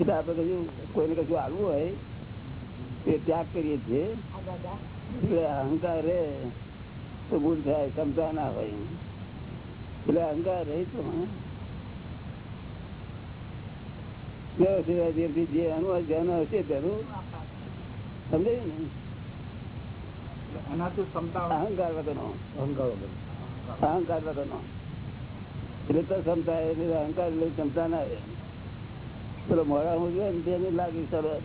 એટલે કહ્યું કોઈને કશું આવવું હોય એ ત્યાગ કરીએ છીએ. એટલે અહંકાર રે તો ભૂલ થાય ક્ષમતા ના હોય. એટલે અહંકાર રહી તો જે અનુવાદ ધ્યાન હશે તેનું સમજાયું ને? અહંકાર વગરનો. અહંકાર વગર અહંકાર વગરનો. એટલે ક્ષમતા એની અહંકાર એટલે ક્ષમતા ના પેલો મોડા હું જોઈએ ને તેની લાગી સરસ.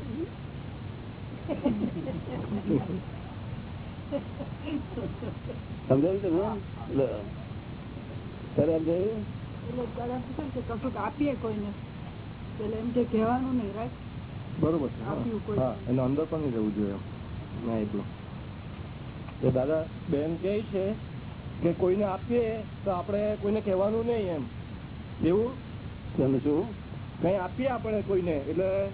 સમજાયું તમે લો. સમજાયું? દાદા પૂછે કે કશુંક આપીએ કોઈને. એટલે એમ કે કહેવાનું નહીં બરોબર છે હા. એનો અંદર પણ નહીં રહેવું જોઈએ. ના એટલું. દાદા બેન કે છે કે કોઈને આપીએ તો આપણે કોઈને કહેવાનું નહીં એમ. એવું? તમે કઈ આપીએ આપણે કોઈને? એટલે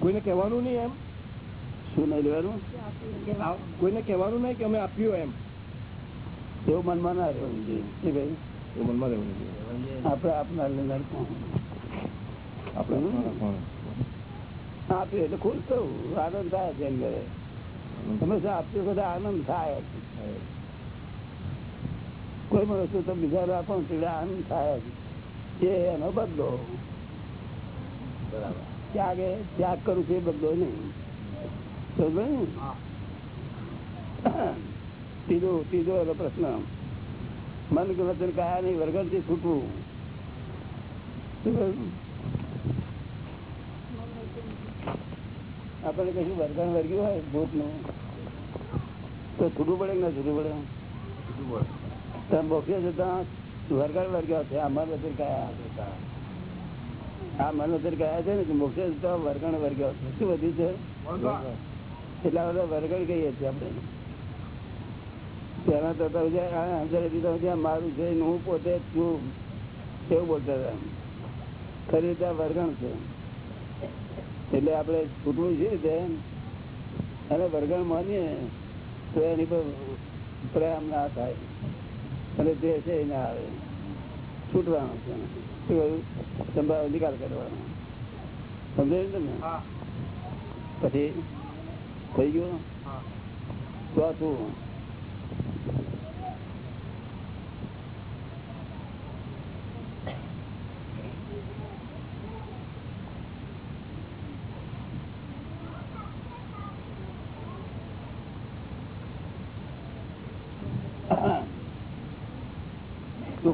કોઈને કહેવાનું નહીં એમ? શું નહીં લેવાનું? કોઈને કહેવાનું નહીં કે અમે આપ્યું એમ. એવું મનમાં ના રહેવું જોઈએ. કે ભાઈ એ મનમાં રહેવું જોઈએ. આપણે આપનાર આપણે આપીએ એટલે ખુશ થવું. આનંદ થાય છે એમ ઘરે. તમે શું આપ્યું બધા આનંદ થાય. કોઈ પણ વસ્તુ તમે બીજા ને એટલે આનંદ થાય. એ એનો બદલો. ત્યાગે ત્યાગ કરું છું એ બદલો નહીં? ત્રીજો ત્રીજો એનો પ્રશ્ન. મન કે વચન કયા નહીં વર્ગણથી છૂટવું આપણે કશું વર્ગણ વર્ગ્યું હોય ભૂતનું તો છૂટવું પડે કે ના છૂટવું પડે. તમે વચન કયા છે મોક્ષે જતા વર્ગણ વર્ગ્યો છે શું વધ્યું છે? એટલા બધા વર્ગણ કહીએ છીએ આપણે. તો મારું છે હું પોતે જ છું. એવું બોલતા હતા ખરી રીતે વર્ગણ છે. એટલે આપણે છૂટવું છે તે અને વર્ગણ માનીએ તો એની પર પ્રેમ ના થાય. અને જે છે એને આવે છૂટવાનું છે શું કહ્યું? નિકાલ કરવાનો. સમજાયું ને પછી થઈ ગયું? તું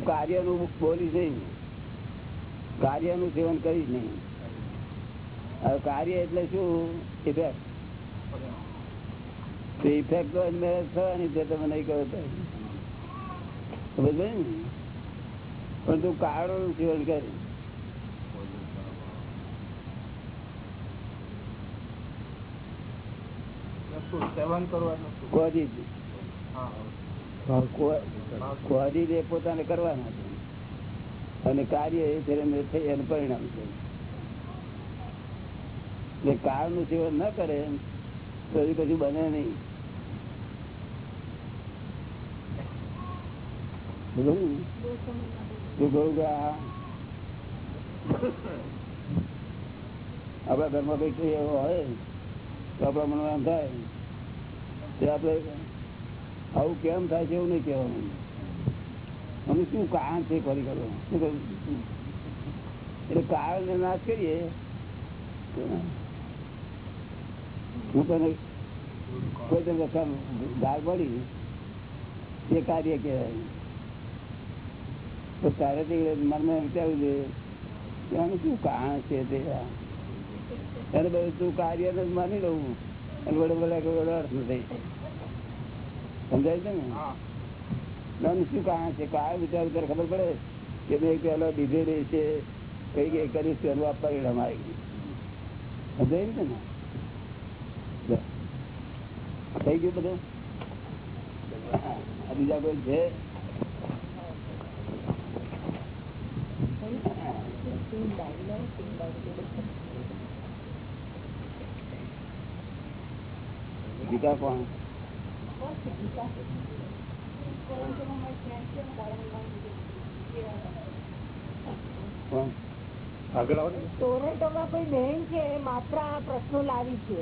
કાર્યનું બોલીશ નહીં કાર્યનું સેવન કરીશ નહીં. હવે કાર્ય એટલે શું? ઇફેક્ટ તો ઇફેક્ટ તો મેરેજ થવાની તે તમે નહીં કહો તો. સમજ ને? પણ તું કારણોનું સેવન કરી. સેવન કરવાનું કોજી. કોજી એ પોતાને કરવાના છે. અને કાર્ય એ થઈ એનું પરિણામ છે. એટલે કાળનું સેવન ન કરે, તો એ કશું બને નહીં. બરોબર તું કહું કે આ આપણા ઘરમાં કઈ એવો હોય, તો આપણા મનમાં એમ થાય, તે આપણે આવું કેમ થાય છે એવું નહીં કહેવાનું. અમે શું કારણ છે ફરી કરો શું કહ્યું? એટલે કારણ નાશ કરીએ. હું તને કોઈ તને ગાળ પડી. એ કાર્ય કહેવાય. તો તારે મનમાં વિચારવું જોઈએ કે આનું શું કારણ છે તે? અને બધું તું કાર્ય માની લઉં. અને વડે વડે કોઈ અર્થ નથી. સમજાય છે ને? શું કારણ છે કયા વિચાર ત્યારે ખબર પડે કે મેં પેલો દીધેલી છે કઈ કઈ કરીશ પેલું એનું આ પરિણામ આવી સમજાય છે ને? થઈ ગયું બધું? બીજા કોઈ છે? ગીતા કોણ. ટોરેન્ટોમાં કોઈ બહેન છે માત્ર આ પ્રશ્નો લાવી છે.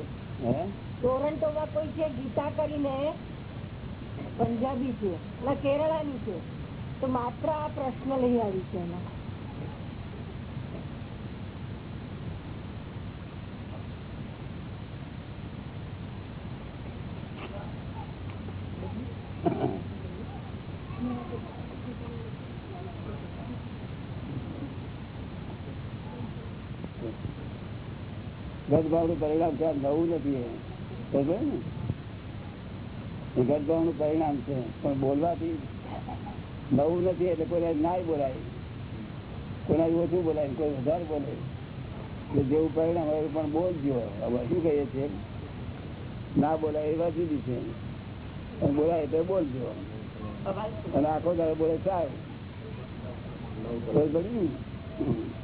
ટોરેન્ટોમાં કોઈ છે ગીતા કરીને પંજાબી છે અને કેરળાની છે તો માત્ર આ પ્રશ્ન લઈ આવી છે એમાં. ગતભાવનું પરિણામ છે નવું નથી. ને? પરિણામ છે, પણ બોલવાથી નવું નથી, એટલે કોઈ ના બોલાય. કોના ઓછું બોલાય, કોઈ વધારે બોલે. જેવું પરિણામ હોય પણ બોલજો. હવે શું કહીએ છીએ? ના બોલાય એ વાત છે. પણ બોલાય તો બોલજો. અને આખો દાડો બોલે સારું. બરોબર ને?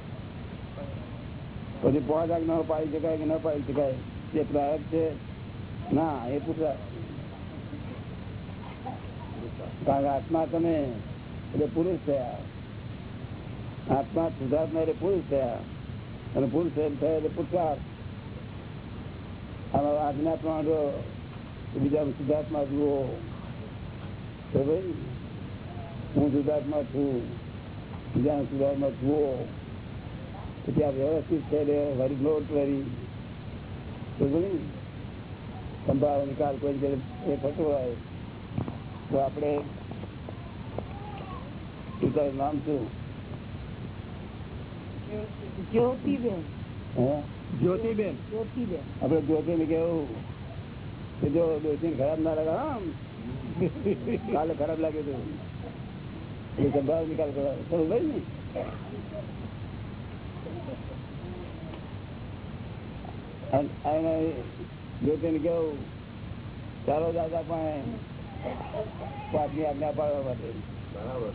પછી પાંચ આગ ન પાડી શકાય કે ન પાડી શકાય જે પ્રાયક છે. ના, એ પૂછા કારણ કે આત્મા તમે, એટલે પુરુષ થયા. આત્મા સુધાર્થમાં એટલે પુરુષ થયા. અને પુરુષ થયા એટલે પુરુષાર્થ આમાં આજ્ઞા પ્રમાણ બીજા સુધાર્થમાં જુઓ, તો ભાઈ, હું સુધાર્થમાં છું બીજા સુધાર્થમાં જુઓ. તો આ વ્યવસ્થિત છે વરી નોટ વરી સંભાવ નિકાલ કોઈ એ થતો હોય તો આપણે તારું નામ શું? જ્યોતિબેન. જ્યોતિબેન. જ્યોતિબેન. કેવું? કે જો દોષી ખરાબ ના લાગે આમ. કાલે ખરાબ લાગે તો. એ સંભાવ નિકાલ કરો. ભાઈ ને. અને એને જોતે કેવું ચાલો દાદા પણ પાછની આજ્ઞા પાડવા માટે બરાબર?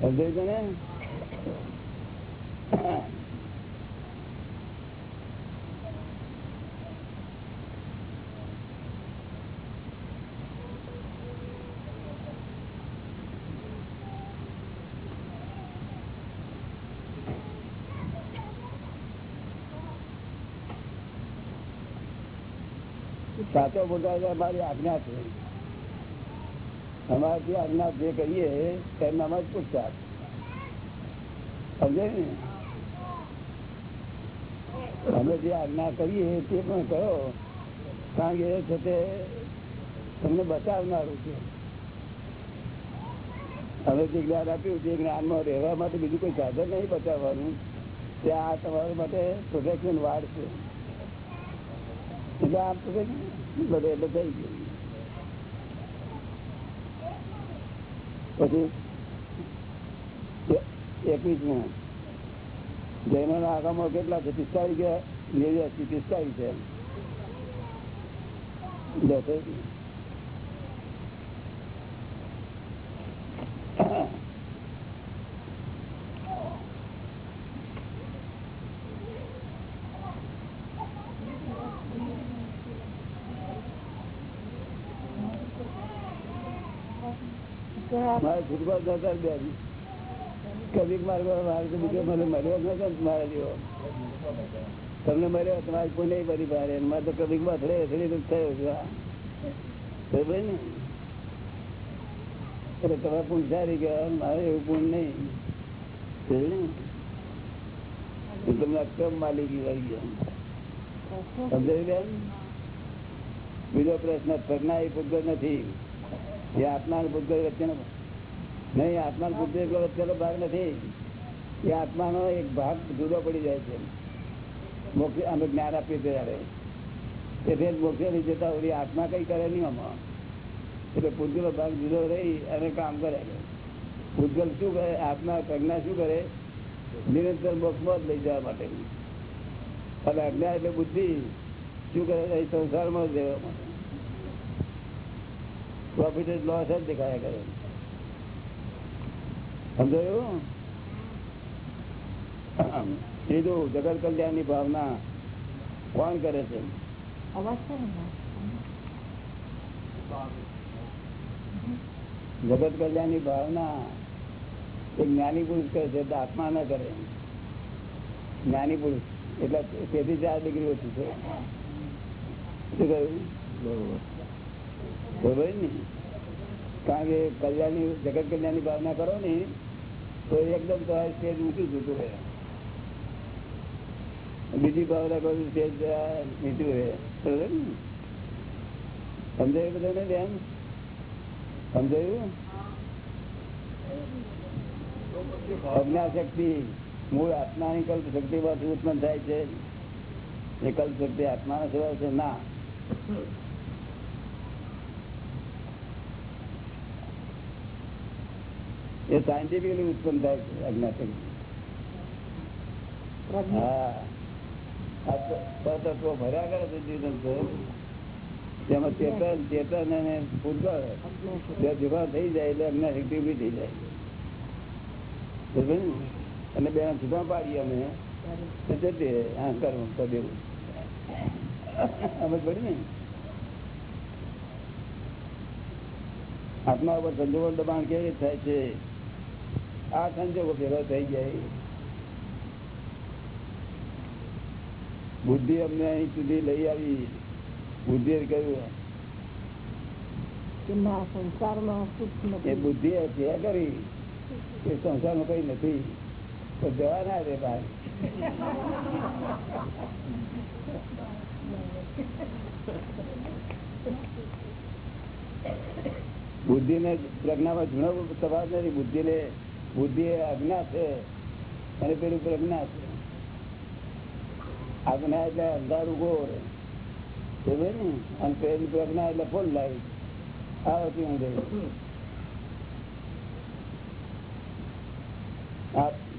સમજાયું તને? સાચો બોલતા અમારી આજ્ઞા છે. અમારાથી આજ્ઞા જે કરીએ તેમનામાં જ પૂછતા. સમજે ને? અમે જે આજ્ઞા કરીએ, તે પણ કરો કારણ કે એ છે તે તમને બચાવનારું છે. અમે જે જ્ઞાન આપ્યું, તે જ્ઞાનમાં રહેવા માટે બીજું કોઈ સાધન નહીં બચાવવાનું તે આ તમારા માટે પ્રોટેક્શન વાડ છે. ગયું પછી એકવીસમું જૈનો ના આગામાં કેટલા છે? પિસ્તાળીસ ગયા નેવ્યાસી પિસ્તાળીસ છે લે થઈ ગયું. મારે ફૂટબોલ નતા બેસી કબીક માર્ગો મારે તો બીજો મને મળ્યો નતો ને જેવો. તમને મળ્યો તમારે કોઈ નહીં બધી ભારે. મારે તો કબીકમાં થડે થડે થયો બરાબર ને? તમે પૂન સારી મારે એવું પૂન નહીં? તમને અક્રમ માલિકી વળી ગયો. સમજાયું બેન? બીજો પ્રશ્ન પ્રજ્ઞા એ પૂતગલ નથી. એ આત્મા અને પૂતગલ વચ્ચેનો નહીં આત્મા પૂતગલ વચ્ચેનો ભાગ નથી. એ આત્માનો એક ભાગ જુદો પડી જાય છે. મોક્ષ અમે જ્ઞાન આપીએ ત્યારે. એટલે મોક્ષે લઈ જતા હોય આત્મા કઈ કરે નહીં આમાં. એટલે પૂતગલ ભાગ જુદો રહી અને કામ કરે. પૂતગલ શું કરે? આત્મા પ્રજ્ઞા શું કરે? નિરંતર મોક્ષમાં જ લઈ જવા માટે. અને અજ્ઞા એટલે બુદ્ધિ. શું કરે? એ સંસારમાં જ રહેવા માટે. પ્રોફિટ લોસ જ દેખાયા કરે. સમજાયું? ત્રીજું જગત કલ્યાણની ભાવના કોણ કરે છે? ને? જગત કલ્યાણની ભાવના એક જ્ઞાની પુરુષ કરે છે આત્મા ના કરે. જ્ઞાની પુરુષ. એટલે તેથી ચાર ડિગ્રી ઓછી છે. શું કહ્યું? બરોબર. ને. કારણ કે કલ્યાણની જગત કલ્યાણની ભાવના કરો ને તો એકદમ તમારે સ્ટેજ ઊંચું જતું રહે બીજી ભાવના કરું સ્ટેજ નીચું રહે સમજાયું બધાને બેન સમજાયું? અજ્ઞા શક્તિ મૂળ આત્માની કલ્પ શક્તિ માંથી ઉત્પન્ન થાય છે. એ કલ્પ શક્તિ આત્માનો સ્વભાવ છે ના. એ સાયન્ટિફિકલી ઉત્પન્ન થાય છે ભર્યા કરે તેમાં ચેતન ચેતન અને બે ભેગા થઈ જાય એટલે અજ્ઞા શક્તિ ઊભી થઈ જાય. અને બે છૂટા પાડીએ અમે. તો જતી અહંકાર સમજ પડી ને? આત્મા ઉપર સંજોગો દબાણ કેવી રીતે થાય છે? આ સંજોગો ભેગો થઈ જાય. બુદ્ધિ અમને અહીં સુધી લઈ આવી. બુદ્ધિ કહ્યું એ બુદ્ધિ કરી. એ સંસારમાં કઈ નથી. તો જવા ના રે બહાર બુદ્ધિ ને પ્રજ્ઞામાં જૂનો તફાવત નથી. બુદ્ધિ ને બુદ્ધિ એ અજ્ઞા છે, અને પેલું પ્રજ્ઞા છે. આજ્ઞા એટલે અંધારું સમજે ને? અને પેલી પ્રજ્ઞા એટલે ફૂલ લાઈટ આવતી ઊંધે.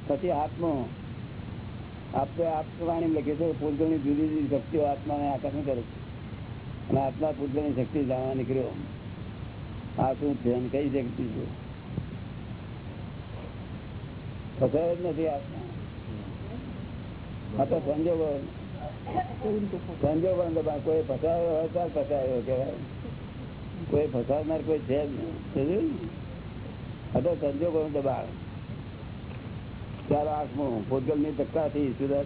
પછી આત્મો. આપણે આપવાણી લખે છે પૂતગલની જુદી જુદી શક્તિઓ આત્માને આકર્ષણ કરે છે. અને આત્મા પૂતગલની શક્તિ જાણવા નીકળ્યો. આ શું અને કઈ શક્તિ છે? ફસાયો જ નથી આત્મા આ તો સંજોગો કેવી રીતે થશે? સંજોગો ને દબાણ. કોઈ ફસાયો હોય તો ફસાયો કહેવાય. કોઈ ફસાવનાર કોઈ છે જ નહીં. સમજ્યું? ને? આ તો સંજોગો નું દબાણ ચાલો આઠમું ભૂતગલની ધક્કાથી સુધાર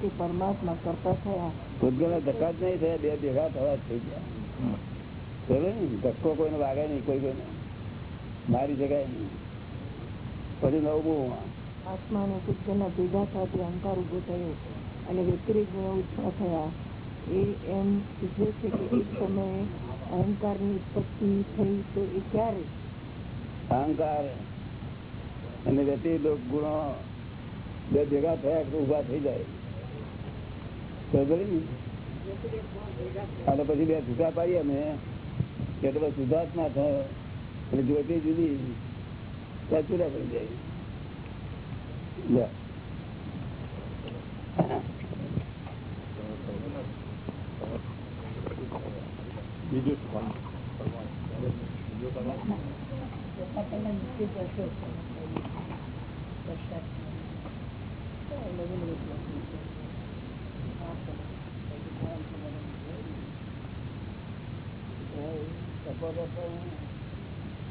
કે પરમાત્મા કરતા થયા. ભૂતગલ ના ધક્કા જ નહીં થયા બે ભેગા થવા જ થઈ ગયા. બરોબર ને ધક્કો કોઈને વાગે નહીં કોઈ કોઈને. મારી શકાય નહીં. પછી નવમું આત્મા અને શુદ્ધના ભેગા થવાથી અહંકાર ઊભો થયો અને વ્યતિરિક ગુણો ઉત્પન્ન થયા એ એમ સૂચવે છે કે એક સમયે અહંકારની ઉત્પત્તિ થઈ તો એ ક્યારે અહંકાર અને વ્યતિ ગુણો બે ભેગા થયા તો ઊભા થઈ જાય બરોબર ને? અને પછી બે છૂટા પાડીએ અમે એટલે પછી શુદ્ધાત્મા થયો અને જ્યોતિ જુદી ત્યાં છૂટા પડી જાય લે. બીજું શું? એવું છે નહીં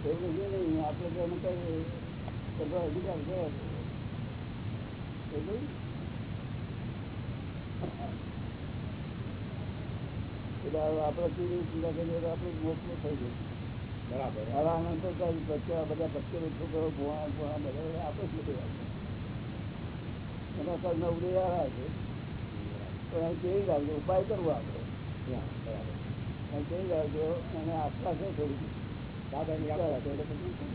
આપણે તો બધો અધિકાર કરીએ તો આપણું મોક્ષ થઈ ગયું બરાબર. આનંદ તો કઈ બચ્ચા બધા પચીસ છોકરો ભોણા ભોણા બધા આપણે બધું આવે એના પર નવડી આવ્યા છે પણ કેવી લાગજો ઉપાય કરવો આપણે કેવી લાગજો અને આસ્થા છે થોડી બધું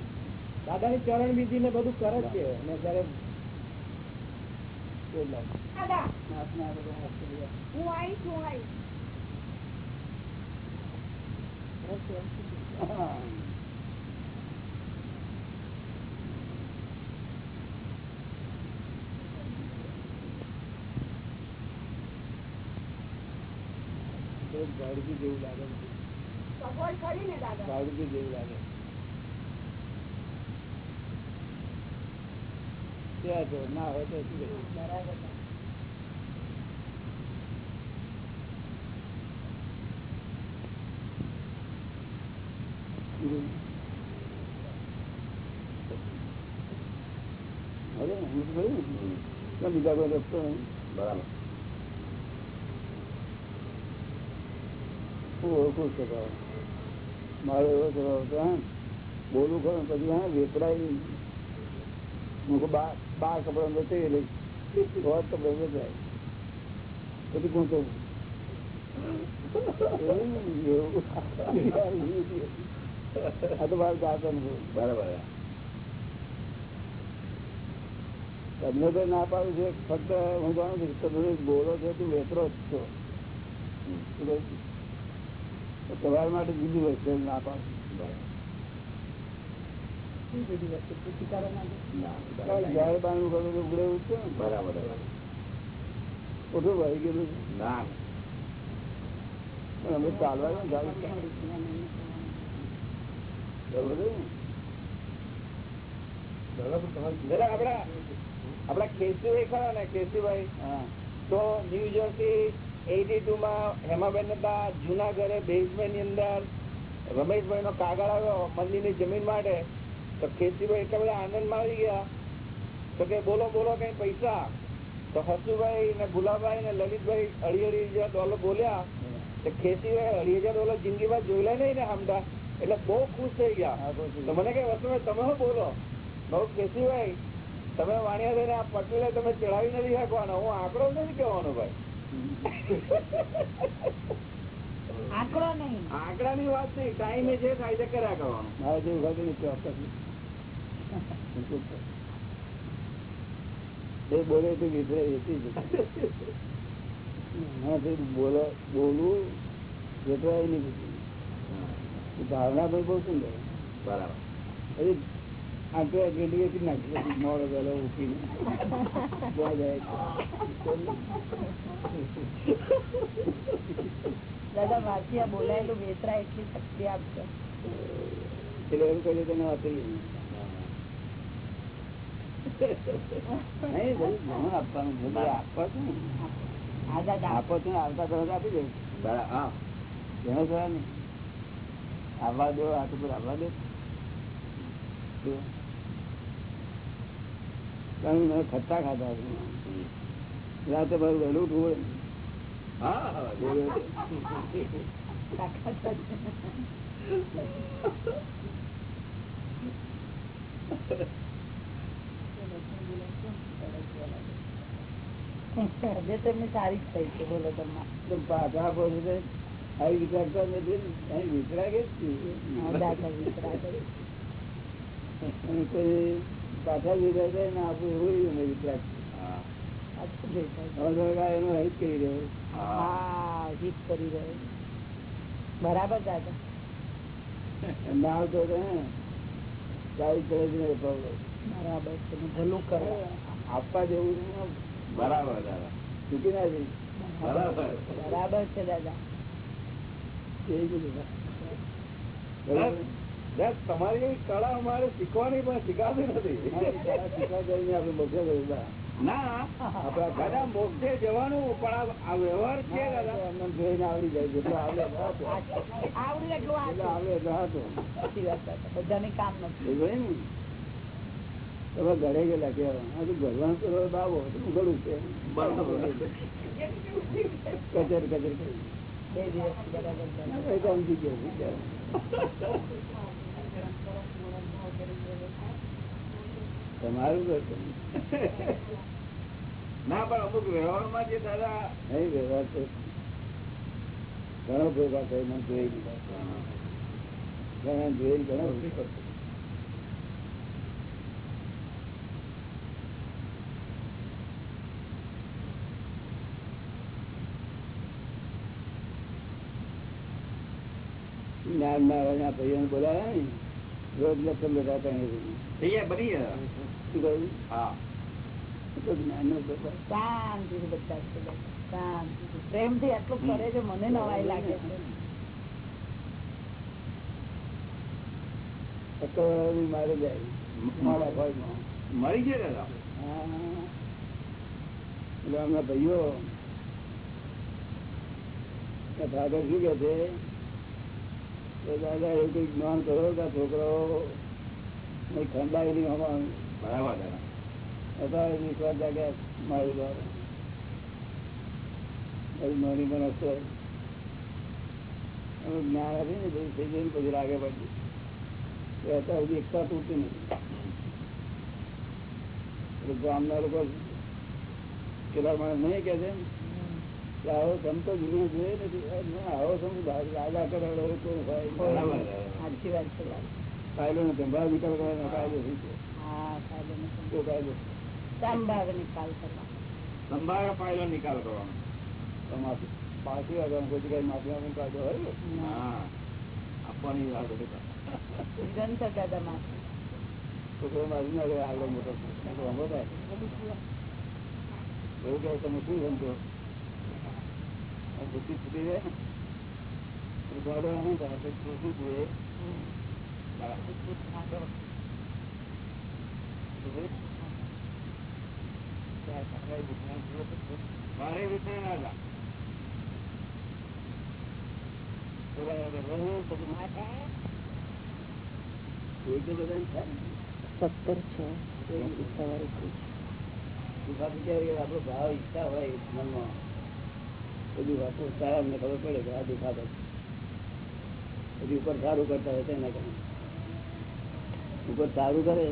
દાદાની ચરણ વિધિ ને બધું કરે છે. અને જયારે દાદા. જેવું લાગે છે. ભાડું જેવું લાગે. ત્યાં જો ના હોય તો? બરાબર બીજા કોઈ રસ્તો નહીં. બરાબર. ઓળખું છે ભાવ. મારો એવો થયો હતો બોલું ખરું પછી હા વેપરાય. હું બાર બાર કપડા વેચાઈ લઈ હોત કપડા પછી આ તો બરાબર તમને તો ના પાડું છે ફક્ત હું જાણું છું તમે બોલો છો તું વેતરો જ છો? તમારા માટે જુદી વસ્તુ ના આપડા કેસુભાઈ ખરા ને કેસુભાઈ હા. તો ન્યુ જર્સી એટી ટુ માં હેમાબેન હતા જૂના ઘરે બેઝમેન્ટની અંદર રમેશભાઈ નો કાગળ આવ્યો મંદિરની જમીન માટે તો ખેતીભાઈ એટલા બધા આનંદમાં આવી ગયા. તો કે બોલો બોલો કઈ પૈસા? તો હસુભાઈ ને ગુલાબભાઈ ને લલિતભાઈ અઢી અઢી હજાર ડોલર બોલ્યા. તો ખેતીભાઈ અઢી હજાર ડોલર જિંદગી માં જોયેલા નહીં ને હમદા એટલે બહુ ખુશ થઈ ગયા. તો મને કઈ વસ્તુ તમે શું બોલો? બહુ ખેતીભાઈ તમે વાણિયા થઈને આ પટેલે તમે ચડાવી નથી શકવાનો. હું આંકડો નથી કહેવાનો ભાઈ. આંકડો નહીં. આંકડા ની વાત નહીં ટાઈમે જે થાય તે કર્યા કરવાનું. મારે જેવું ખાતું નથી ચોક્કસ એ બોલે તો વિતરે બોલો બોલવું નહીં. ધારણા ભાઈ બહુ સુંદર. બરાબર. આંટો એટલી વેચી નાખી મોડો પેલો ઉઠીને. દાદા વાંચી આ બોલાયેલું વેતરા એટલી શક્તિ આપશે એટલે એવું કહ્યું તેને વાપરી નહીં બધું ઘણું આપવાનું આપવા છે આપો છો આવતા આપી દઉં બરાબર હા. ઘણો થયા ને. આવવા દો આ તો આવવા દો. કારણ કે મેં ખટ્ટા ખાધા છે રાતે મારું વહેલું ઉઠવું હોય ને. હા હા તબિયત એમની સારી જ થઈ છે બોલો તમે તો પાછા આપો છો તે આવી વિચારતા નથી ને. અહીં વિતરાગે જ છે. હા, દાદા વિતરા ગઈ. અને કોઈ પાછા વિતરાગે ને આપણું એવું એનો હિત કરી રહ્યો હા કરી રહ્યો બરાબર દાદા. ના આવતો કરે ને. બરાબર ભલું કરે. આપવા જેવું છે ને, બરાબર દાદા. ચૂકી ના જઈ. બરાબર. બરાબર છે દાદા. તમારી એવી કળા અમારે શીખવાની પણ શીખાતી નથી. ના. આપણા દાદા મોક્ષે જવાનું પણ આ- વ્યવહાર છે દાદા. જોઈને આવડી જાય જેટલું આવડે આવડે એટલું આવડે એટલું હાથો. સાચી વાત દાદા બધાને કામ નથી. ને? તમે ઘરે ગયેલા કેવા આ તો ભગવાન હવે બાવો તો છે? કચર કચર. કરી બે દિવસ બરાબર સમજી ગયો તમારું ના પણ અમુક વ્યવહારમાં જે દાદા નહીં વ્યવહાર તો ઘણો ભેગા થઈ મને જોઈ લીધા. ઘણા જોઈ ઘણો જ્ઞાન ના ભાઈઓ બોલાવ્યા ને? રોજ લખન બધા કઈ થઈ જાય બની જાય શું કહ્યું હા તો જ્ઞાન નો પેપર શાંતિથી બધા છે દાદા. શાંતિથી પ્રેમથી આટલું કરે છે મને નવાઈ લાગે છે અકવાળી મારે જાય મારા ભાઈમાં મરી ગયા દાદા હા. એટલે હમણાં ભાઈઓ ફાધર શું કે છે કે દાદા એવું કઈ જ્ઞાન કરો કે છોકરાઓ ખંડાય નહીં અમારું બરાબર અત્યારે વિશ્વાસ જાગ્યા મારી દ્વારા નોની મને તો જ્ઞાન આપી ને થઈ જઈને પછી લાગે પડી. એ અત્યાર સુધી એકતા તૂટતી નથી. ગામના લોકો કેટલા માણસ નહીં કે છે કે આવો સમતો જુદું જોઈએ નથી. આવો સમતો દાદા કરાવડો. ફાયદો સાચી વાત છે કાયદો નિકાલ કરવાનો કાયદો શું છે? હા ફાયદો નથી. શું કાયદો? સંભાવે નિકાલ કરવા સંભાળ ફાયદો નિકાલ કરવાનો. તો પાછી આગળ કોઈ જગ્યાએ માફી આપવાનો કાયદો હોય હા. આપવાની વાત હતી. નિરંતર દાદા માં તો કોઈ મારી ના આગળ મોટો તો વાંધો થાય? એવું કે તમે શું સમજો? છૂટી નહીં થાય તો જોઈએ મારે વિશે ના હતા. કોઈ તો બધાને થાય ને. સત્તર છે આપડો ભાવ ઈચ્છા હોય મનમાં બધું વાતો સારા અમને ખબર પડે કે આ દુખાતો. પછી ઉપર સારું કરતા હોય તો એના કરે ઉપર સારું કરે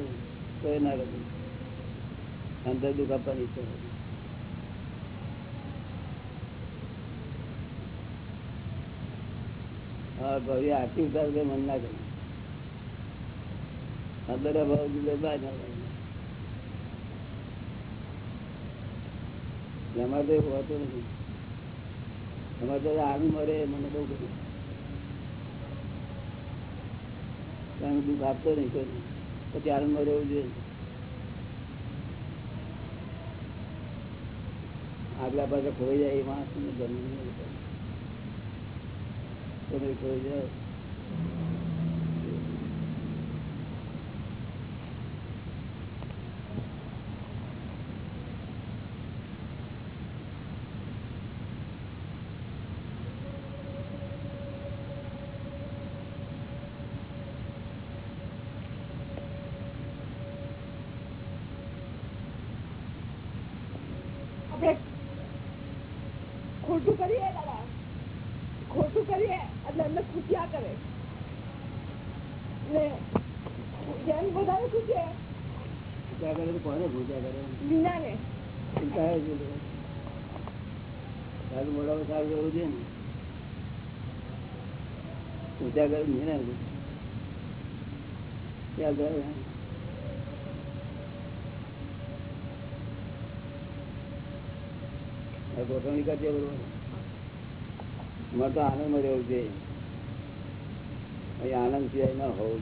તો એ કરે અંદર દુઃખ ઈચ્છા હા ભાઈ આરતી ઉતાર મન ના કરે. અંદર ભાવ જુદો બહાર એમાં તો એવું હોતું નથી. એમાં તો મને કારણ દુઃખ આપતો નહીં કોઈ. પછી આનું મરે એવું આગલા પાસે ખોઈ જાય એ માણસ ને જન્મ તમે ખોઈ જાય આપણે ખોટું કરીએ દાદા ખોટું કરીએ એટલે એમને ખુશિયા કરે ને જેમ વધારે ખુશે પૂજા કરે તો કોને પૂજા કરે મીના ને ચિંતા હે છે સારું મોડા સારું કરવું છે ને પૂજા કરે ને ને ત્યાં કરે આ ગોઠવણી કરજે બરોબર મારે તો આનંદમાં રહેવું છે. અહીં આનંદ સિવાય ના હોવું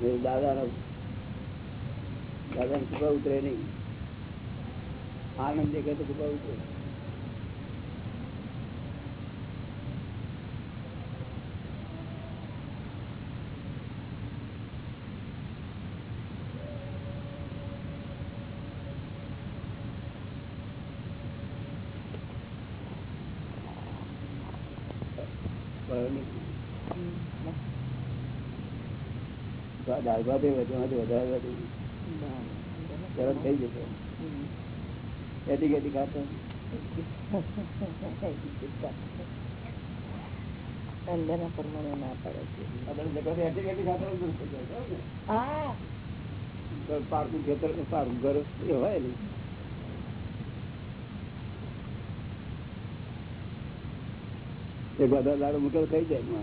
જોઈએ. દાદા કૃપા ઉતરે નહીં. આનંદ દેખાય તો કૃપા ઉતરે. દાળ ભાત એ વધ્યામાંથી વધારે વધુ. તરત થઈ જશે. એથી કેથી ખાતો અંદરના પ્રમાણે ના પડે છે? હા. પારકું ખેતર પારકું ઘર એ હોય ને? એક બધા દાડો મૂકેલ ખાઈ જાય.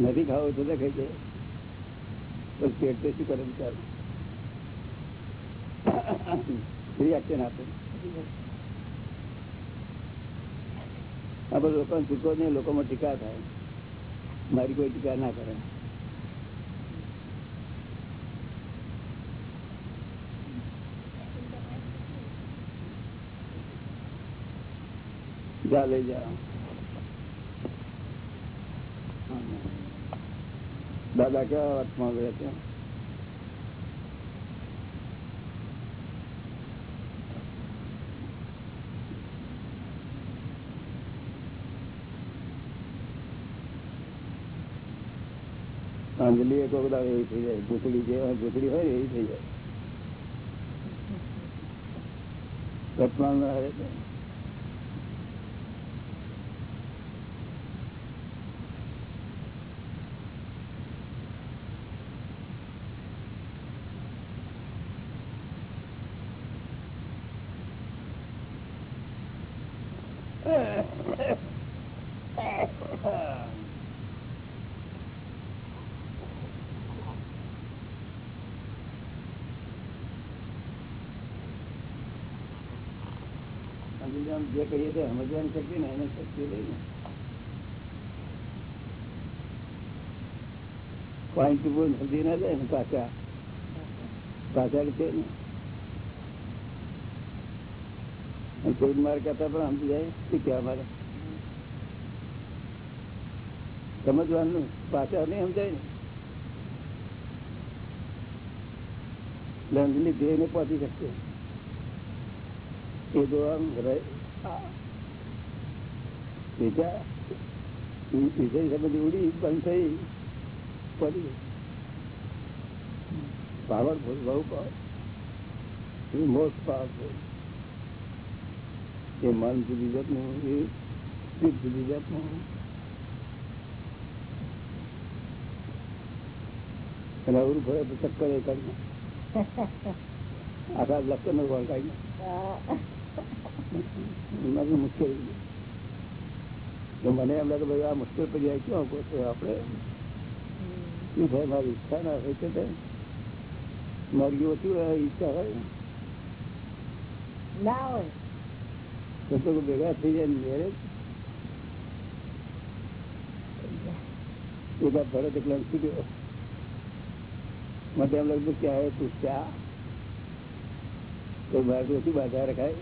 નથી ખાવું તો તો ખાઈ જાય. પેટ શું કરે રિએક્શન આપે આ લોકોને ચૂકો નહીં, લોકોમાં ટીકા થાય. મારી કોઈ ટીકા ના કરે. જા, લઈ જા. દાદા કેવા અર્થમાં ગયા છે. અંજલિ એક વખત બધા એવી થઈ જાય. ભૂતળી જે હોય ને એવી થઈ જાય. રત્ના માં આવે આમ જે કહીએ તે સમજવાની શક્તિ ને એને શક્તિ લઈ ને પોઈન્ટ પોઈન્ટ સમજી ના જાય ને પાછા. પાછા છે ને. સમજવાનું? પાછા નહીં સમજાય ને? એટલે અંજલિ ધ્યેયને પહોંચી શકશે. એ જો રહે વિચાર વિષય સંબંધી ઉડી બંધ થઈ પડી. પાવરફુલ બહુ પાવર. મોસ્ટ પાવરફુલ એ મન જુદી જાતનું એ ચિત્ત જુદી જાતનું. અને અવરું ફરે તો ચક્કર એ કાઢી આખા લક્ષણ નો કાઢી મુશ્કેલી તો મને એમ લાગે ભાઈ આ મુશ્કેલ પડી જાય ક્યાં થયો આપણે? શું થાય? મારી ઈચ્છા ના હોય છે મારી ઓછી ઈચ્છા હોય? ના હોય. તો તો ભેગા થઈ જાય ને મેરેજ એકા ભરત એકલા છૂટ્યો. મને એમ લાગતું ક્યાં તું ચા તો મારે તો ઓછી બાધા રખાય?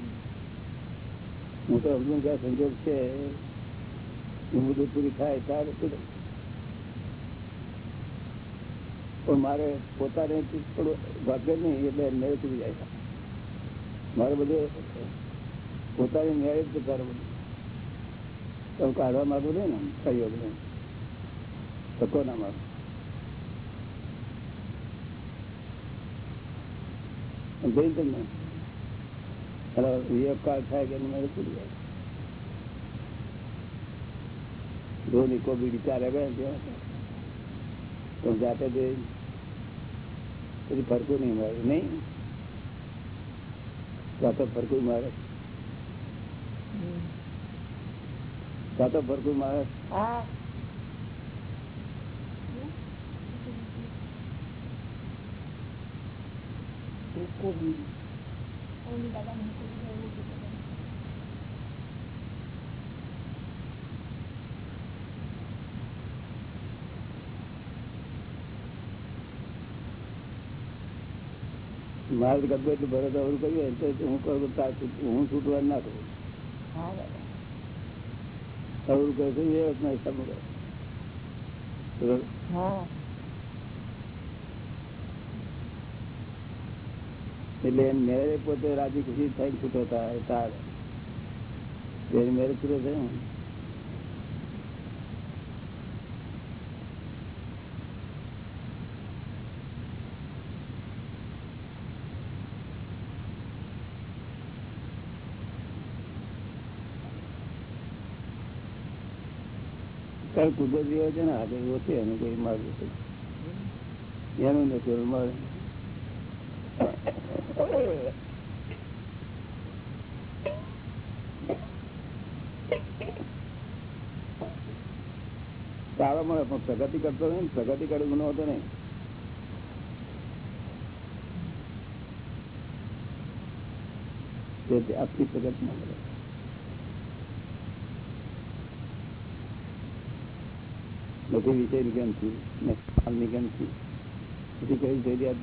હું તો સમજુ કે સંજોગ છે, હું બધું પૂરી થાય ત્યારે તો પણ મારે પોતાને થોડું ભાગ્ય નહીં, એટલે મેળ પૂરી જાય મારે બધું પોતાની મેળ જ તારે બધું તો કાઢવા માંગુ ને સહયોગ ને તકો ના મારો જોઈ તમને એટલે વિવેક કાળ થાય કે એની મેરેજ પૂરી જાય ધોની કોબીડી ચાલે ગયા ત્યાં તો જાતે જોઈ પછી ફરકું નહીં મારે નહીં જાતો ફરકું મારે જાતો ફરકું મારે હા મારે ગમે એટલું ભરત અવરું કર્યું તો હું કરું હું છૂટવા ના કરું. અવરું કહે છે એ રીતના હિસાબ કરે બરોબર? હા એટલે એમ મેરે પોતે રાજી ખુશી થઈ છૂટો થાય, તાર. એની છૂટો થયો ને. કુદરતી હોય છે ને આગળ ઓછી, એનું કોઈ માર્ગ એનું નથી મારે સારો મળે, પણ પ્રગતિ કરતો નહીં, પ્રગતિ કરે ગુનો હતો નહીં. આપની પ્રગતિ ના મળે નથી વિષય કેમ થી ને કામની કેમ થી પછી કઈ જરૂરિયાત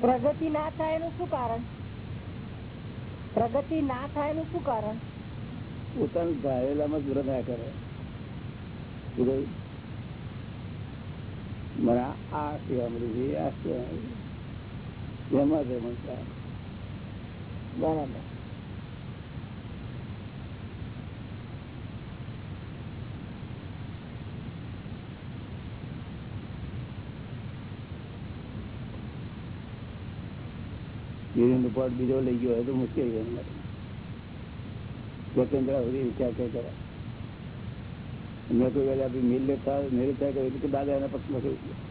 પ્રગતિ ના થાય એનું શું કારણ? પ્રગતિ ના થાય એનું શું કારણ? પોતાનું ધારેલામાં દૂર ના કરે. મને આ- સેવા મળી છે, આ સેવા એમાં જ. બરાબર. યુરિન રિપોર્ટ બીજો લઈ ગયો હોય તો મુશ્કેલ. સ્વતંત્ર સુધી વિચાર કઈ કરે મેં કોઈ વેલા મિલ લેતા નિરીક્ષા કર્યું કે દાદા એના પક્ષમાં કહ્યું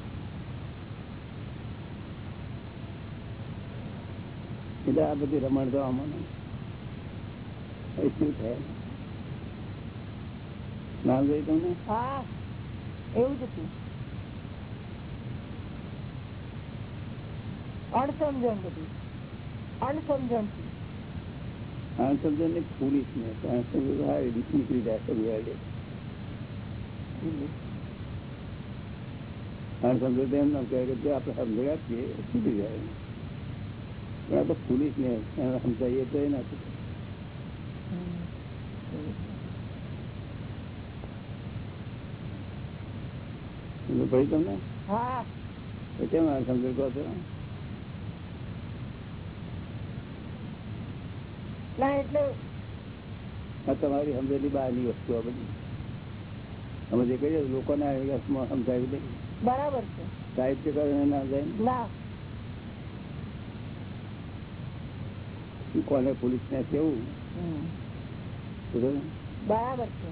એટલે આ બધી રમણ તો આમાં નહીં. હવે શું થાય નામ જોઈ તમને હા એવું જ હતું અણસમજણ બધી અણસમજણથી અણસમજણ ને ફૂલીશ ને અણસમજણ હારી રીતે નીકળી જાય સમજાય અણસમજણ તો એમ નામ કહેવાય કે જો આપણે સમજ્યા છીએ છૂટી જાય પણ આ તો ફૂલીશ ને એને સમજાવીએ તો એ ના છૂટે. સમજ પડી તમને હા તો કેમ અણસમજણ કહો છો ના એટલે આ તમારી સમજેલી બહારની વસ્તુ આ બધી અમે જે કહીએ લોકોને અર્થમાં સમજાવી દઈએ બરાબર છે સાહિત્યકાર ના જાય ને. કોને પોલીસ ને કેવું બરાબર છે.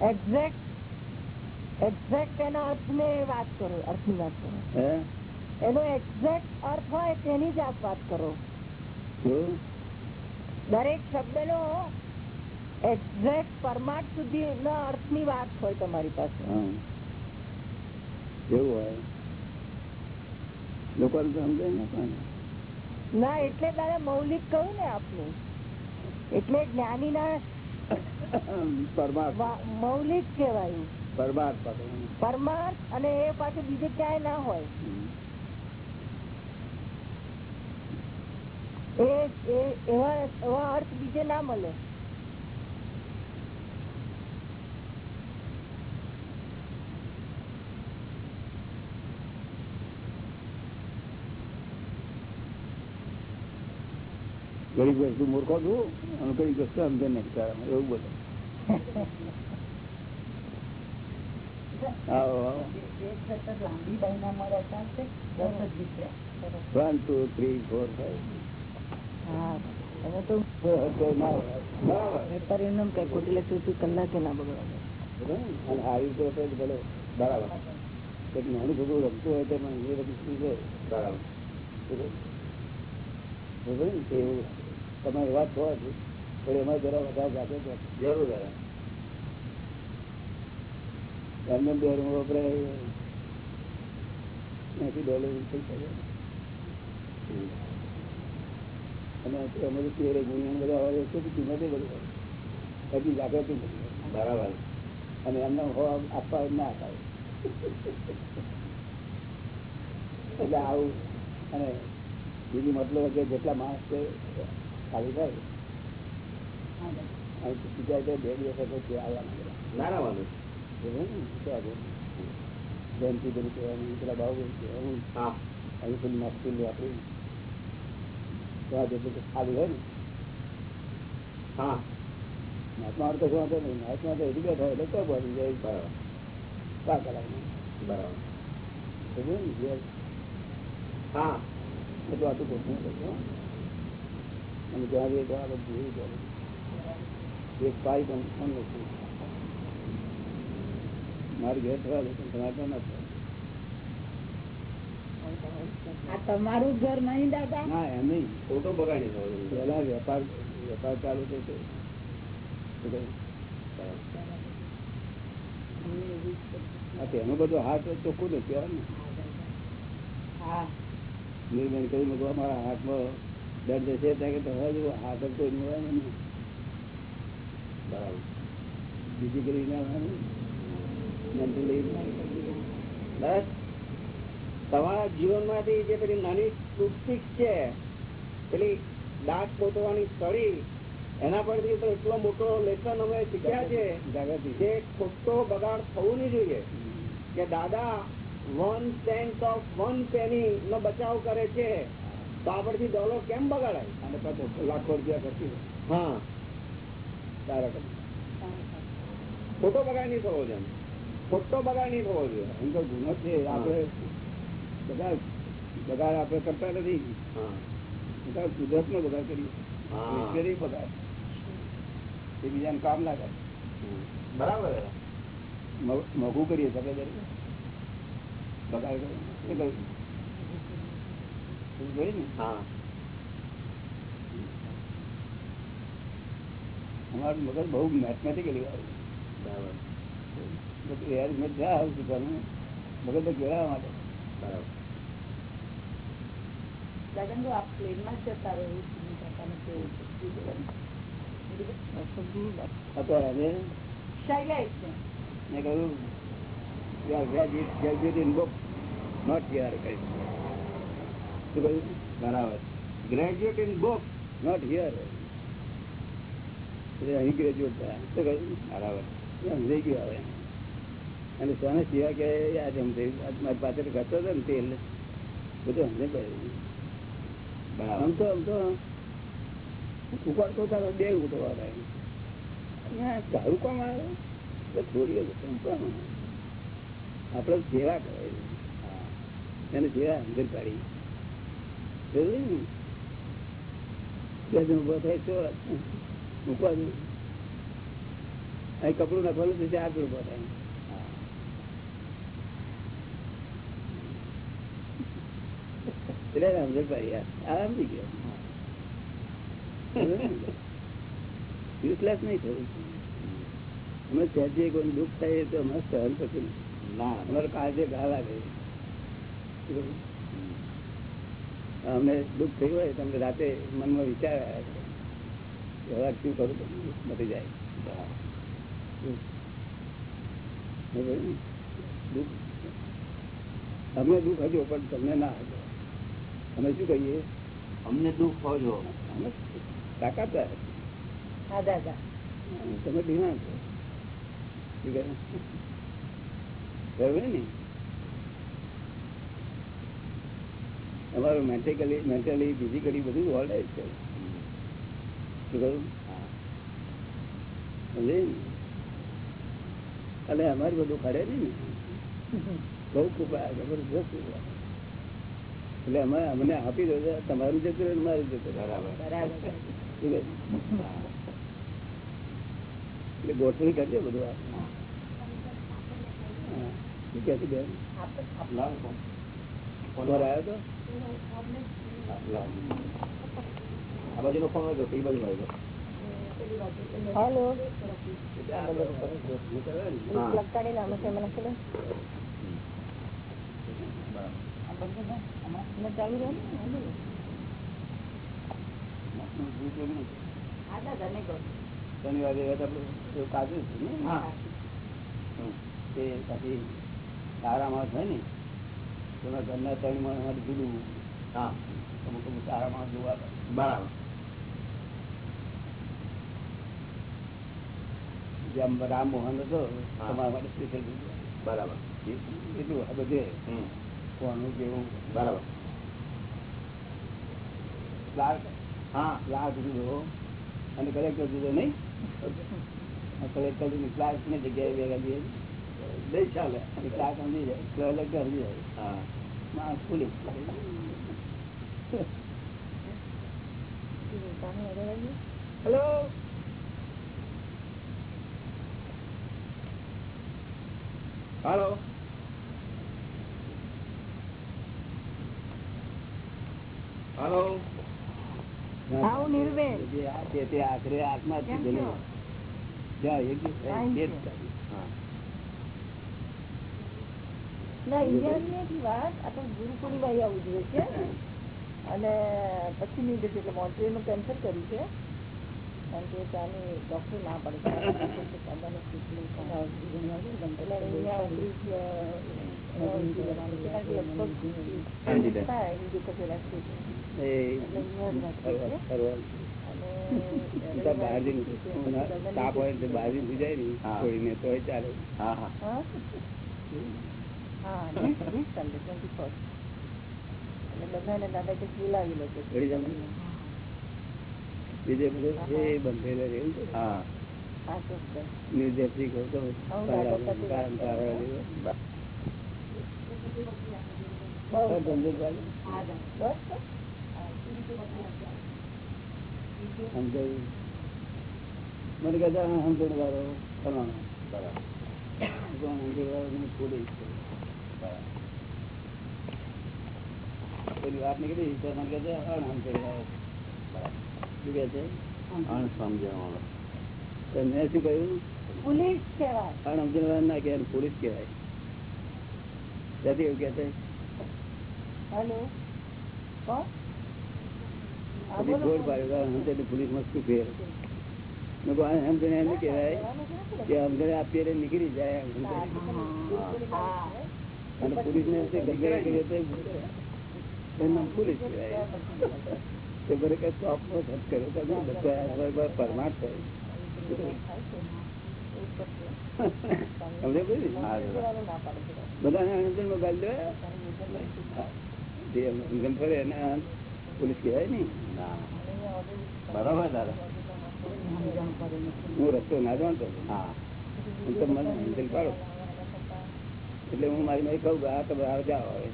એક્ઝેક્ટ એક્ઝેક્ટ એના અર્થને વાત કરો અર્થની વાત કરો. એનો એક્ઝેક્ટ અર્થ હોય તેની જ આપ વાત કરો? દરેક શબ્દનો એક્ઝેક્ટ પરમાર્થ સુધી ના અર્થની વાત હોય તમારી પાસે. એવું હોય. લોકોને સમજે ને પણ. ના એટલે તારે મૌલિક કહ્યું ને આપને. એટલે જ્ઞાની ના મૌલિક કેવાયું પરમાર્થ. પરમાર્થ અને એ પાછું બીજે ક્યાંય ના હોય. એ એ- એવા એવા અર્થ બીજે ના મળે. ઘડીક વસ્તુ મૂર્ખો છું અને ઘડીક વસ્તુ સમજે નહીં તારામાં. એવું બધું. વન ટુ થ્રી ફોર નાનું છોકરું રમતું હોય તો પણ એ રમતું છે. બરાબર. બરાબર. ને? વાત થવા છો પણ એમાં જરા વધારે જાતે જરૂર એમને બે વપરાય એસી ડોલર થઈ શકે અને અમે તેરે ગુણિયા બધા આવે છે તો કિંમતે બધી હજી જાગૃતિ નથી. બરાબર. અને એમને આપવા ના અપાય એટલે આવું અને બીજું મતલબ કે જેટલા માણસ છે ખાલી થાય? બીજા બે દિવસ પછી આવવાના ના જયંતિ પેલું કહેવાનું પેલા ભાવ કહેવાનું અહીં પેલી નાસ્તી આપણી ત્યાં જેટલું ખાલી હોય ને? હા. મહાત્મા તો શું વાંધો નહીં. મહાત્મા તો હજી બેઠા એટલે તો બોલી જાય? બરાબર. પાંચ કલાકમાં બરાબર. હા. એટલે આટલું પડશે અને જ્યાં જઈએ ત્યાં આગળ જોયું જાય એક પાઈ પણ પણ નથી મારી ઘેર થવા દે પણ તમારે ત્યાં નથી તમારું ઘર નહીં દાદા? ના એમ નહીં. ફોટો બગાડી પેલા વેપાર વેપાર ચાલુ થયો છે શું કહ્યું? તેનો બધો હાથ ચોખ્ખું નથી ને. નિર્માણ કરી મૂકવા મારા હાથમાં દર્દ છે ત્યાં કે તમારે જેવું આગળ જ કોઈ મળે ને બરાબર. બીજી કરી ના બસ. તમારા જીવનમાંથી જે પેલી નાની ટૂથપીક છે પેલી દાંત પોતવાની સળી એના પરથી તો એટલો મોટો લેસન અમે શીખ્યા છે કે ખોટો બગાડ થવું નહીં જોઈએ. કે દાદા one cent of one penny નો બચાવ કરે છે. તો આપણથી ડોલર કેમ બગાડાય? અને પાછો લાખો રૂપિયા ખર્ચી હા. કરતા. ખોટો બગાડ નહીં થવો જોઈએ. ખોટો બગાડ નહીં થવો જોઈએ. એમ તો ગુનો છે આપણે બધા બગાડ આપણે કરતા નથી. હા. બધા કુદરત નો બગાડ કરીએ. બગાડ. એ બીજાને કામ લાગે બરાબર મોઘું કરીએ સગા બગાડ કરે એ કહ્યું એવું કહ્યું ને હા અમારું મગજ બહુ મેથમેટિકલી બરાબર. બધું યાર મેં જ્યાં આવું છું મગજ તો કેળવવા માટે. બરાબર. દાદા તો આપ જતા. મેં કહ્યું નોટ are graduate, બરાબર graduate in book not here અહીં ગ્રેજ્યુએટ થયા. શું કહ્યું, બરાબર સમજાઈ ગયું હવે. અને સોને સિવા કે યાદ એમ થયું મારી પાસે ઘટતો હતો ને તેલ. બધું સમજે પડ્યું આમ તો આમ તો ઉપાડતો તારો બે ઉઠો આવે તારું કોણ આવે? થોડી આપણે સેવા કરે એને સેવા અંદર કાઢી. કપડું નાખવાનું છે ચાર ઊભો થાય યાર આરામ થઈ ગયો નહીં થયું અમે સહેજે કોઈ દુઃખ થાય તો અમે સહન પછી ના. અમારે કાળજે ઘા લાગે અમને દુઃખ થયું હોય તો અમને રાતે મનમાં વિચાર આવ્યા શું કરું તો મટી જાય. દુઃખ અમને દુઃખ હજો પણ તમને ના હજો. અમે શું કહીએ? અમને દુઃખ હજો અમે તાકાત હા દાદા. તમે ધીમા છો. શું કહે? ને? અમારું મેન્ટિકલી મેન્ટલી ફિઝિકલી બધું ઓલરાઈટ છે. શું કહ્યું? અને અમારી બધું ખડે નહીં ને? બહુ ખૂબ જબરજસ્ત એટલે અમે અમને આપી દો તમારું જતું રહે મારું જતું બરાબર. બરાબર એટલે ગોઠવણી કરજો બધું આ. હા. શું કહે છે બેન? લાવ ફોન. આવ્યો તો? આ ફોન એ બાજુ હલો ને કહો શનિવારે એ આપણે એવું ને તે પછી માણસ હોય ને. તેમાં ઘરના ત્રણ માણસ માટે જુદું. હા. અમુક અમુક સારા માણસ જોવા બરાબર. જેમ રામ મોહન હતો તમારા માટે સ્પેશિયલ બરાબર. એટલું આ બધે. કોનું કેવું? બરાબર. ક્લાર્ક હા. ક્લાર્ક જુદો અને કલેક્ટર જુદો નહીં? કલેક્ટર ક્લાર્કની જગ્યાએ ભેગા થઈએ બે ચાલે. અને ક્લાર્ક સમજી જાય. સમજી જાય. માણસ હેલો હાલો હાલો આવું નિર્વેદ. જે આ તે આખરે આત્મા જ છે છો? જ્યાં યોગ્ય થાય તે જ કરે. ના ઇન્ડિયાની વાત આપણે ગુરુ પૂર્ણિમા અહીંયા ઉજવે છે અને પછી નહીં જશે એટલે મોન્ટ્રીનું કેન્સલ કર્યું છે કારણ કે ત્યાંની ડોક્ટર ના પડે છે. છે. છે. તાપ હોય બહાર જાય ને. છોડીને તો ચાલે હા હા હા હા next week Sunday, 21st. બધાને દાદા તો. મને કહેતા હા, સમજણ વાળો ફલાણો. બરાબર કોણ સમજણ વાળો મને થોડી છે. પેલી વાત નીકળી કહે છે અણસમજણ વાળો. શું કહે છે? અણસમજણ તો મેં શું કહ્યું? પોલીસ કહેવાય. અણસમજણ ના કહેવાય પોલીસ કહેવાય. ત્યાંથી એવું કહે છે? હેલો? પછી ગોળ બોલો. પાડ્યો સમજણ પોલીસમાં શું ફેર મેં કહ્યું, આ સમજણ એમ કહેવાય કે સમજણ આપીએ નીકળી જાય અને પોલીસ ને ગમે કરીએ તો એનું પોલીસ કહેવાય. તો ઘરે કઈ સ્ટોપ નો ધપ કર્યો તો બધા આ થાય. બધાને આનંદમાં ગાલી દે. જે સમજણ એને પોલીસ કહેવાય ને બરાબર દાદા હું રસ્તો ના જાણતો. હા. હું તો મને સમજણ પાડો. એટલે હું મારી મારી કહું કે આ તમે આવ જાઓ હવે.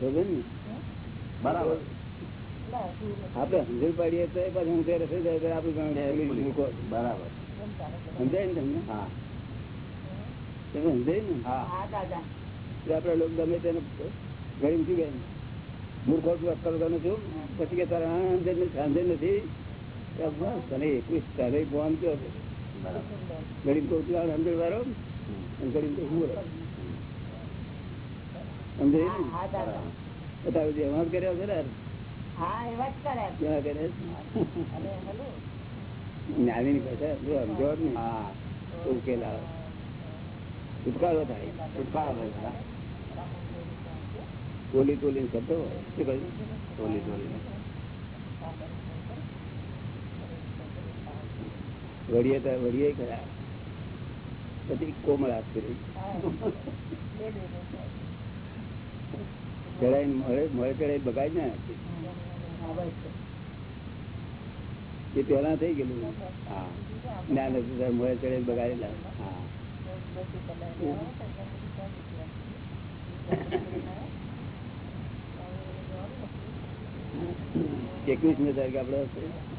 બરોબર ને? બરાબર. આપડે સમજણ પાડીએ તો પછી હું ત્યારે થઈ જાય આપડે બરાબર. સમજાય ને તમને? હા. તમે સમજાય ને? હા. હા દાદા. એટલે આપડે લોકો ગમે તેને ઘડી મૂકી ગયા મૂર્ખો છું છું પછી કે તારા નથી, કે તને એકવીસ તારે ફોન કયો ઘડી કહું છું વાળો ગરીબ ઘડી હું વાળો. સમજાય ને હા દાદા અત્યાર સુધી એમાં જ કર્યા છે ને? હા કરે કેવા કર્યા છે? જ્ઞાની ની ભાષા? સમજો ને. હા. ઉકેલ આવે. છુટકારો થાય. છુટકારો થાય ટોલી ટોલી શબ્દો હોય. શું કહ્યું? ટોલી ટોલી વડીએ તો વડીએ ખરા. પછી કોમળ હાથ કરી. ચડાઈ ના થઈ ગયેલું. હતું ત્યારે મળે ચડાઈ બગાડેલા હા. એકવીસમી તારીખે આપડે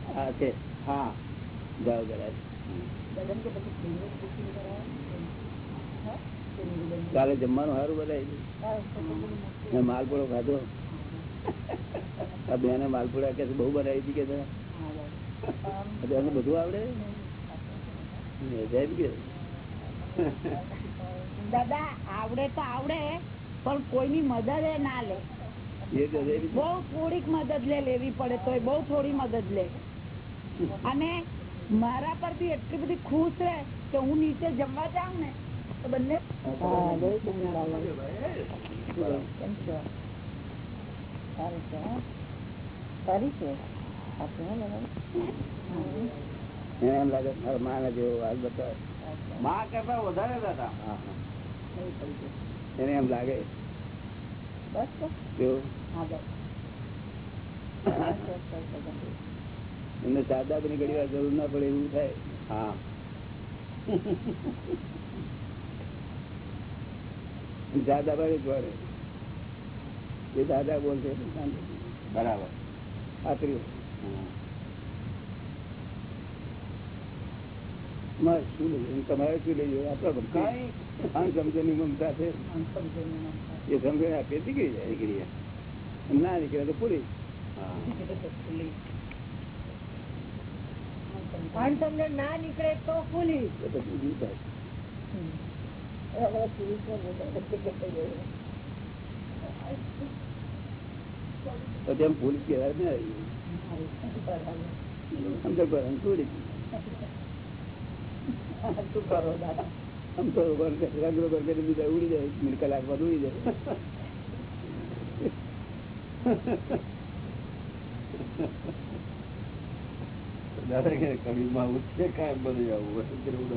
હા, છે. હા. જાવ કરાય કાલે જમવાનું સારું બનાવી માલપુડો ખાધો. આ બેને માલપુડા કે બહુ બનાવી હતી કે. બધું આવડે? કે. દાદા આવડે તો આવડે પણ કોઈની મદદ એ ના લે. બઉ બહુ થોડીક મદદ લે લેવી પડે તો બહુ થોડી મદદ લે. અને મારા પરથી એટલી બધી ખુશ રહે કે હું નીચે જમવા જાઉં ને બંને? હા જય સચિદાનંદ. કેમ છો? સારું છે? સારી છે? આપણે હે ને? એને એમ લાગે માના જેવો હાલ બધા માં કરતા વધારે એને એમ લાગે. બસ. એમને સાદા ની ઘડી વાર જરૂર ના પડે એવું થાય. હા. દાદા ભાઈ જોડે એ દાદા બોલશે બરાબર. ખાતરી? તમારે શું લઈ જવું? આપડે અણસમજણની મમતા છે. એ સમજણ આપીએ નીકળી જાય. નીકળી ના નીકળે તો પૂરી હા. અણસમજણ ના નીકળે તો પોલીસ તો પોલીસ કહેવાય ને. સમજણ પર છોડી શું કરો દાદા? આમ તો રંગરો કરી બીજા ઉડી જાય મિનિટ કલાક બાદ ઉડી જાય. દાદા કે આવું છે કાંઈ બધું આવું હોય તેવું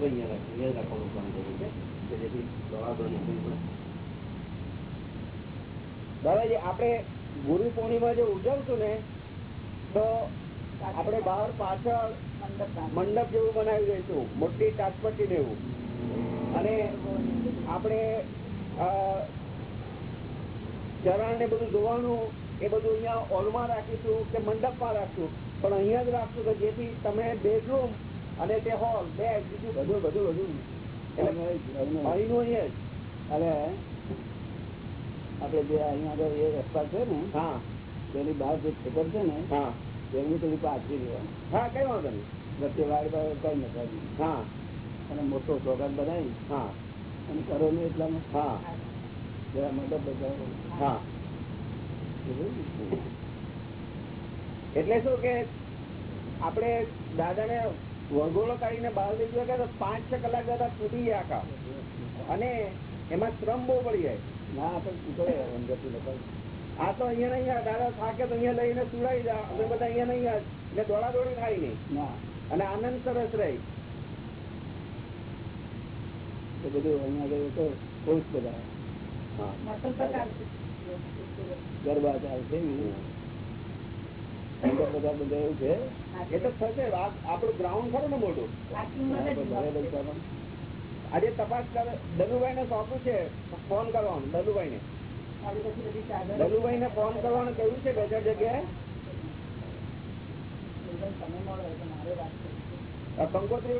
હોતો અહીંયા રાખીએ રાખવાનું કામ કર્યું છે. કે જેથી કોઈ દાદાજી, આપણે ગુરુ પૂર્ણિમા જે ઉજવશું ને, તો આપણે બહાર પાછળ મંડપ જેવું બનાવી દઈશું, મોટી ટાટપટ્ટી દેવું અને આપણે ચરણ ને બધું ધોવાનું, એ બધું અહીંયા હોલમાં રાખીશું કે મંડપમાં રાખશું. પણ અહીંયા જ રાખશું કે જેથી તમે બેડરૂમ અને તે હોલ બે બીજું બધું બધું બધું. એટલે અહીંનું અહીંયા જ. અરે આપડે જે અહીંયા આગળ એ રસ્તા છે ને હા. તેની બહાર જે ખેતર છે ને હા. એમની પેલી પાછી રહેવાનું હા કઈ વાંધો નહીં. વચ્ચે વાડ બાર કઈ નથી હા. અને મોટો ચોકાટ બનાવી હા. અને કરો ને એટલામાં હા. જરા મદદ હા. એટલે શું કે આપણે દાદાને વરઘોડો કાઢીને બહાર લઈ ગયા તો પાંચ છ કલાક દાદા તૂટી ગયા આખા. અને એમાં શ્રમ બહુ પડી જાય. ના કૂતરે આ તો અહીંયા નહીં દાદા થાકે તો અહીંયા લઈને સુડાઈ જા. અમે બધા અહીંયા નહીં એટલે દોડા દોડી થાય નહીં. અને આનંદ સરસ રહે. તો બધું અહીંયા તો પુરુષ બધા. હા. મોટર પર ચાલશે. ગરબા ચાલશે આજે તપાસ કરે દલુભાઈ ને સોંપ્યું છે ફોન કરવાનું દલુભાઈ ને દલુભાઈ ને ફોન કરવાનું કહ્યું છે બે ચાર જગ્યાએ. કંકોત્રી